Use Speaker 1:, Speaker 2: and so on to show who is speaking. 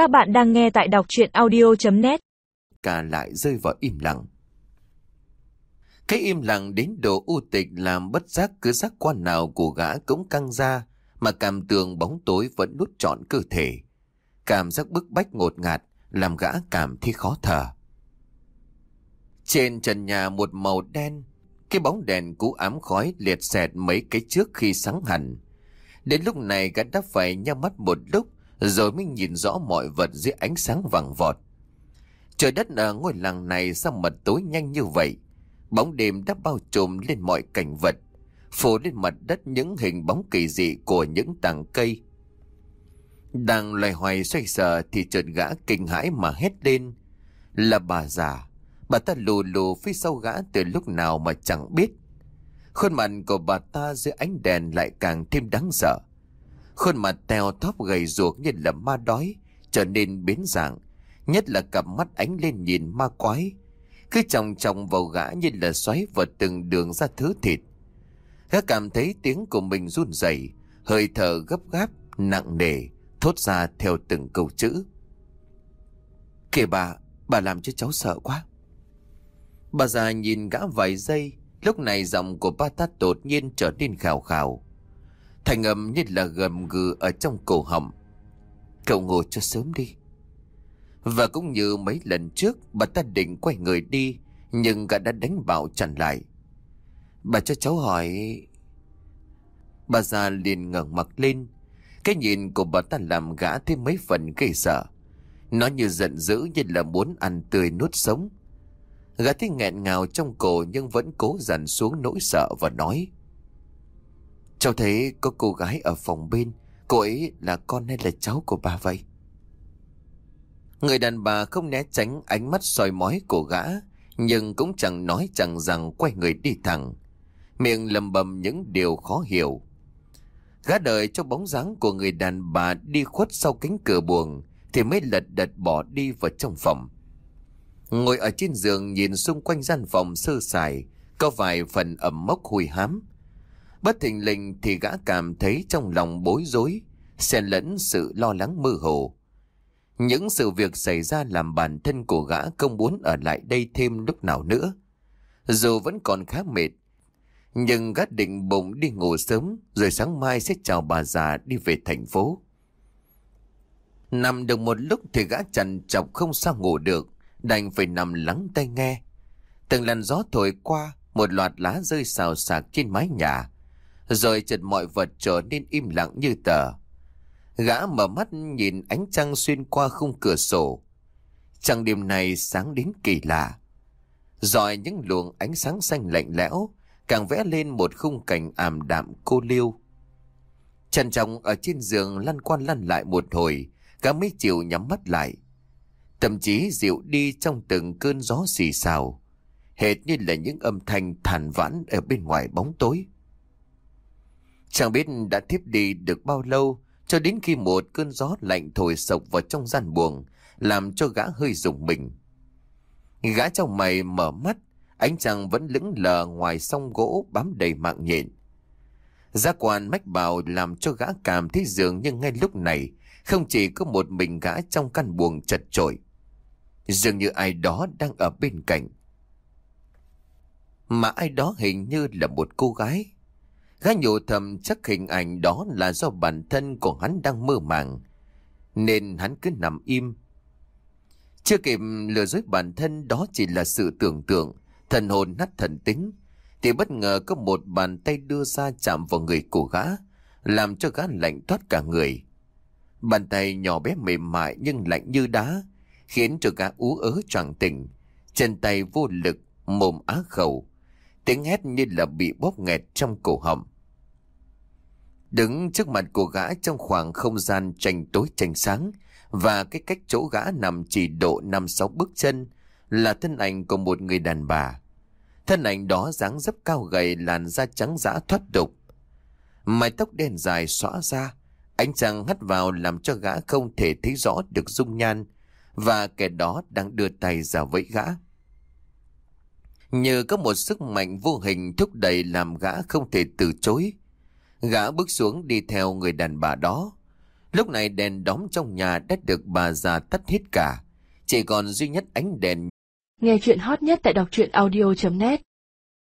Speaker 1: Các bạn đang nghe tại đọc chuyện audio.net
Speaker 2: Cả lại rơi vào im lặng. Cái im lặng đến độ u tịch làm bất giác cứ giác quan nào của gã cũng căng ra mà cảm tường bóng tối vẫn nút trọn cơ thể. Cảm giác bức bách ngột ngạt làm gã cảm thấy khó thở. Trên trần nhà một màu đen, cái bóng đèn cũ ám khói liệt xẹt mấy cái trước khi sáng hẳn. Đến lúc này gã đã phải nhắm mắt một lúc rồi mới nhìn rõ mọi vật dưới ánh sáng vàng vọt. Trời đất ở ngôi làng này sao mật tối nhanh như vậy? Bóng đêm đã bao trùm lên mọi cảnh vật, phủ lên mặt đất những hình bóng kỳ dị của những tàng cây. Đang loài hoài xoay sở thì chợt gã kinh hãi mà hét lên. Là bà già, bà ta lù lù phía sau gã từ lúc nào mà chẳng biết. Khuôn mặt của bà ta dưới ánh đèn lại càng thêm đáng sợ. Khuôn mặt teo thóp gầy ruột như là ma đói, trở nên biến dạng. Nhất là cặp mắt ánh lên nhìn ma quái. Cứ chồng chồng vào gã như là xoáy vào từng đường ra thứ thịt. Gã cảm thấy tiếng của mình run rẩy, hơi thở gấp gáp, nặng nề, thốt ra theo từng câu chữ. Kìa bà, bà làm cho cháu sợ quá. Bà già nhìn gã vài giây, lúc này giọng của ba ta đột nhiên trở nên khào khào. Thành âm như là gầm gừ ở trong cổ họng. Cậu ngồi cho sớm đi. Và cũng như mấy lần trước, bà ta định quay người đi, nhưng gã đã đánh bảo chặn lại. Bà cho cháu hỏi... Bà già liền ngẩng mặt lên. Cái nhìn của bà ta làm gã thêm mấy phần gây sợ. Nó như giận dữ như là muốn ăn tươi nuốt sống. Gã thấy nghẹn ngào trong cổ nhưng vẫn cố dằn xuống nỗi sợ và nói. Cháu thấy có cô gái ở phòng bên, cô ấy là con hay là cháu của bà vậy? Người đàn bà không né tránh ánh mắt soi mói của gã, nhưng cũng chẳng nói chẳng rằng quay người đi thẳng. Miệng lầm bầm những điều khó hiểu. Gã đợi cho bóng dáng của người đàn bà đi khuất sau cánh cửa buồng, thì mới lật đật bỏ đi vào trong phòng. Ngồi ở trên giường nhìn xung quanh gian phòng sơ sài, có vài phần ẩm mốc hùi hám. Bất thình lình thì gã cảm thấy trong lòng bối rối, xen lẫn sự lo lắng mơ hồ. Những sự việc xảy ra làm bản thân của gã không muốn ở lại đây thêm lúc nào nữa. Dù vẫn còn khá mệt, nhưng gã định bụng đi ngủ sớm rồi sáng mai sẽ chào bà già đi về thành phố. Nằm được một lúc thì gã chằn chọc không sao ngủ được, đành phải nằm lắng tai nghe. Từng làn gió thổi qua, một loạt lá rơi xào xạc trên mái nhà, rồi chợt mọi vật trở nên im lặng như tờ. Gã mở mắt nhìn ánh trăng xuyên qua khung cửa sổ. Trăng đêm này sáng đến kỳ lạ. Rồi những luồng ánh sáng xanh lạnh lẽo càng vẽ lên một khung cảnh ảm đạm cô liêu. Trần trọng ở trên giường lăn quan lăn lại một hồi, gã mấy chiều nhắm mắt lại. tâm chí dịu đi trong từng cơn gió xì xào, hệt như là những âm thanh thản vãn ở bên ngoài bóng tối. Chẳng biết đã thiếp đi được bao lâu, cho đến khi một cơn gió lạnh thổi sộc vào trong gian buồng, làm cho gã hơi rùng mình. Gã trong mày mở mắt, ánh trăng vẫn lững lờ ngoài song gỗ bám đầy mạng nhện. Giác quan mách bào làm cho gã cảm thấy dường nhưng ngay lúc này không chỉ có một mình gã trong căn buồng chật trội. Dường như ai đó đang ở bên cạnh. Mà ai đó hình như là một cô gái. Gã nhủ thầm chắc hình ảnh đó là do bản thân của hắn đang mơ màng. Nên hắn cứ nằm im. Chưa kịp lừa dối bản thân đó chỉ là sự tưởng tượng, thần hồn nát thần tính. Thì bất ngờ có một bàn tay đưa ra chạm vào người của gã, làm cho gã lạnh toát cả người. Bàn tay nhỏ bé mềm mại nhưng lạnh như đá, khiến cho gã ú ớ choàng tỉnh. Chân tay vô lực, mồm á khẩu. Tiếng hét như là bị bóp nghẹt trong cổ họng. Đứng trước mặt của gã trong khoảng không gian tranh tối tranh sáng và cái cách chỗ gã nằm chỉ độ năm sáu bước chân là thân ảnh của một người đàn bà. Thân ảnh đó dáng dấp cao gầy làn da trắng dã thoát đục. Mái tóc đen dài xõa ra, ánh trăng hắt vào làm cho gã không thể thấy rõ được dung nhan và kẻ đó đang đưa tay ra vẫy gã. nhờ có một sức mạnh vô hình thúc đẩy làm gã không thể từ chối. Gã bước xuống đi theo người đàn bà đó. Lúc này đèn đóng trong nhà đã được bà già tắt hết cả. Chỉ còn duy nhất ánh đèn
Speaker 3: Nghe chuyện hot nhất tại đọc truyện audio.net